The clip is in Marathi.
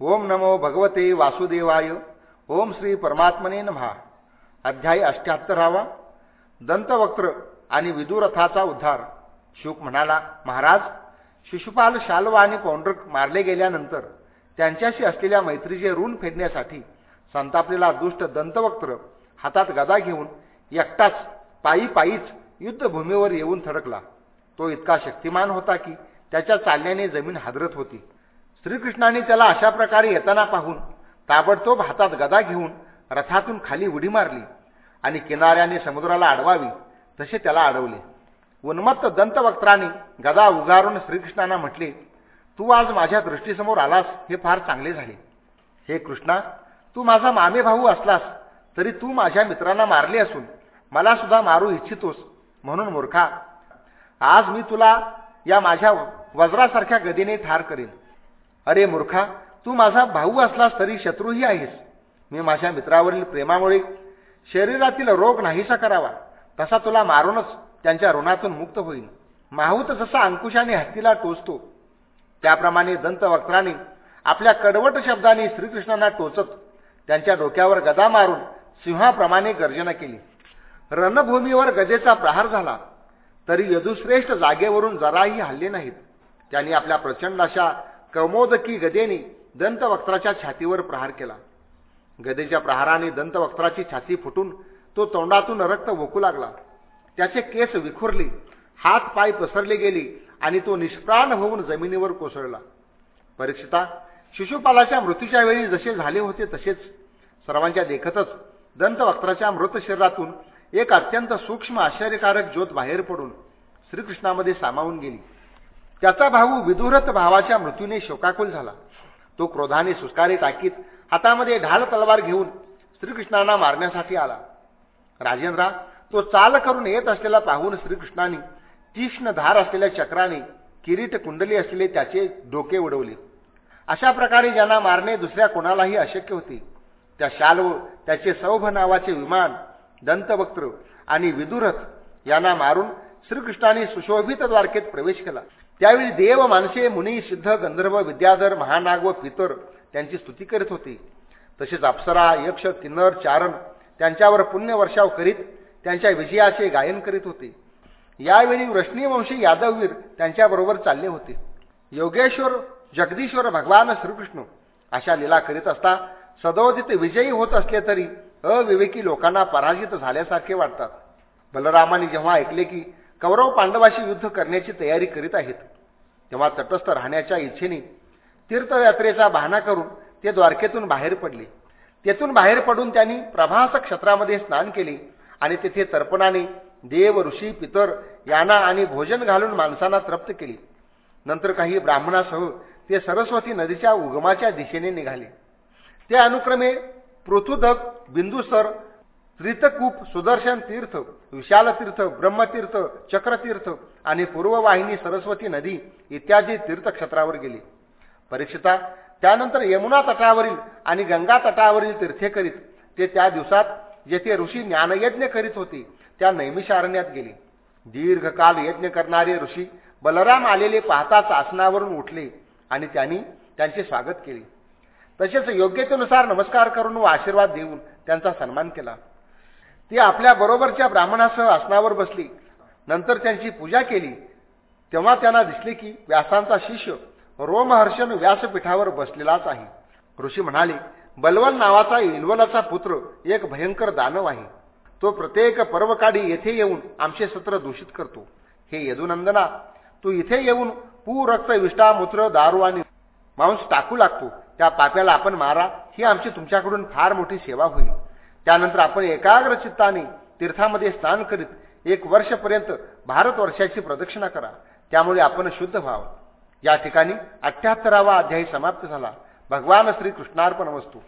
ओम नमो भगवते वासुदेवाय. ओम श्री परमात्मने नम्हा. अध्याय अष्ट्याहत्तरावा दंतवक्त्र आणि विदुरथाचा उद्धार. शुक म्हणाला महाराज शिशुपाल शाल्वा आणि पौंड्रक मारले गेल्यानंतर त्यांच्याशी असलेल्या मैत्रीचे ऋण फेडण्यासाठी संतापलेला दुष्ट दंतवक्त्र हातात गदा घेऊन एकटाच पायी पायीच युद्धभूमीवर येऊन थडकला. तो इतका शक्तिमान होता की त्याच्या चालण्याने जमीन हादरत होती. श्रीकृष्णाने त्याला अशा प्रकारे येताना पाहून ताबडतोब हातात गदा घेऊन रथातून खाली उडी मारली आणि किनाऱ्याने समुद्राला अडवावी तसे त्याला अडवले. उन्मत्त दंतवक्त्राने गदा उगारून श्रीकृष्णांना म्हटले तू आज माझ्या दृष्टीसमोर आलास हे फार चांगले झाले. हे कृष्णा तू माझा मामे भाऊ असलास तरी तू माझ्या मित्रांना मारले असून मला सुद्धा मारू इच्छितोस म्हणून मूर्खा. आज मी तुला या माझ्या वज्रासारख्या गदीने ठार करेन. अरे मूर्खा तू माझा भाऊ असलास तरी शत्रूही आहेस. मी माझ्या मित्रावरील प्रेमामुळे शरीरातील रोग नाहीसा करावा. तसा तुला मारूनच त्यांच्या ऋणातून मुक्त होईल माहूत जसा अंकुशाने हत्तीला टोचतो त्याप्रमाणे दंतवक्त्राने आपल्या कडवट शब्दाने श्रीकृष्णांना टोचत त्यांच्या डोक्यावर गदा मारून सिंहाप्रमाणे गर्जना केली. रणभूमीवर गदेचा प्रहार झाला तरी यदुश्रेष्ठ जागेवरून जराही हल्ले नाहीत. त्यांनी आपल्या प्रचंड अशा कमोदकी गदेने दंतवक्त्राच्या छातीवर प्रहार केला. गदेच्या प्रहाराने दंतवक्त्राची छाती फुटून तो तोंडातून रक्त ओकू लागला. त्याचे केस विखुरले हात पाय पसरले गेले आणि तो निष्प्राण होऊन जमिनीवर कोसळला. परीक्षिता शिशुपालाच्या मृत्यूच्या वेळी जसे झाले होते तसेच सर्वांच्या देखतच दंतवक्त्राच्या मृत शरीरातून एक अत्यंत सूक्ष्म आश्चर्यकारक ज्योत बाहेर पडून श्रीकृष्णामध्ये सामावून गेली. त्याचा भाऊ विदुरथ भावाच्या मृत्यूने शोकाकुल झाला. तो क्रोधाने सुस्कारे टाकीत हातामध्ये ढाल तलवार घेऊन श्रीकृष्णांना मारण्यासाठी आला. राजेंद्रा तो चाल करून येत असलेला पाहून श्रीकृष्णाने तीक्ष्ण धार असलेल्या चक्राने किरीट कुंडली असलेले त्याचे डोके उडवले. अशा प्रकारे ज्यांना मारणे दुसऱ्या कोणालाही अशक्य होते. त्या शाल्व त्याचे सौभ नावाचे विमान दंतवक्त्र आणि विदुरथ यांना मारून श्रीकृष्णाने सुशोभित द्वारकेत प्रवेश केला. त्यावेळी देव माणसे मुनी सिद्ध गंधर्व विद्याधर महानाग व पितर त्यांची स्तुती करीत होते. तसेच अप्सरा यक्ष किन्नर चारण त्यांच्यावर पुण्यवर्षाव करीत त्यांच्या विजयाचे गायन करीत होते. यावेळी वृष्णीवंशी यादववीर त्यांच्याबरोबर चालले होते. योगेश्वर जगदीश्वर भगवान श्रीकृष्ण अशा लीला करीत असता सदोदित विजयी होत असले तरी अविवेकी लोकांना पराजित झाल्यासारखे वाटतात. बलरामाने जेव्हा ऐकले की कौरव पांडवाशी युद्ध करण्याची तयारी करीत आहेत. तेव्हा तटस्थ राहण्याच्या इच्छेने तीर्थयात्रेचा बहाणा करून ते द्वारकेतून बाहेर पडले. तेथून बाहेर पडून त्यांनी प्रभास क्षेत्रामध्ये स्नान केले आणि तेथे तर्पणाने देव ऋषी पितर यांना आणि भोजन घालून माणसांना तृप्त केली. नंतर काही ब्राह्मणासह ते सरस्वती नदीच्या उगमाच्या दिशेने निघाले. ते अनुक्रमे पृथुदक बिंदुसर त्रितकूप सुदर्शन तीर्थ विशाल तीर्थ ब्रह्मतीर्थ चक्रतीर्थ आणि पूर्ववाहिनी सरस्वती नदी इत्यादी तीर्थक्षेत्रावर गेली. परीक्षिता त्यानंतर यमुना तटावरील आणि गंगा तटावरील तीर्थे करीत ते त्या दिवसात जेथे ऋषी ज्ञानयज्ञ करीत होते त्या नैमिषारण्यात गेले. दीर्घकाल यज्ञ करणारे ऋषी बलराम आलेले पाहताच आसनावरून उठले आणि त्यांनी त्यांचे स्वागत केले. तसेच योग्यतेनुसार नमस्कार करून व आशीर्वाद देऊन त्यांचा सन्मान केला. ती आपल्या बरोबरच्या ब्राह्मणासह आसनावर बसली. नंतर त्यांची पूजा केली. तेव्हा त्यांना दिसले की व्यासांचा शिष्य रोमहर्षण व्यासपीठावर बसलेलाच आहे. ऋषी म्हणाले बलवल नावाचा इल्वलाचा पुत्र एक भयंकर दानव आहे. तो प्रत्येक पर्वकाडी येथे येऊन आमचे सत्र दूषित करतो. हे यदुनंदना तू इथे येऊन पू रक्त विष्ठा मूत्र दारू आणि मांस टाकू लागतो. त्या पाप्याला आपण मारा. ही आमची तुमच्याकडून फार मोठी सेवा होईल. त्यानंतर आपण एकाग्र चित्ताने तीर्थामध्ये स्नान करीत एक वर्षपर्यंत भारतवर्षाची प्रदक्षिणा करा. त्यामुळे आपण शुद्ध व्हावं. या ठिकाणी अठ्याहत्तरावा अध्यायी समाप्त झाला. भगवान श्री कृष्णार्पण वस्तू.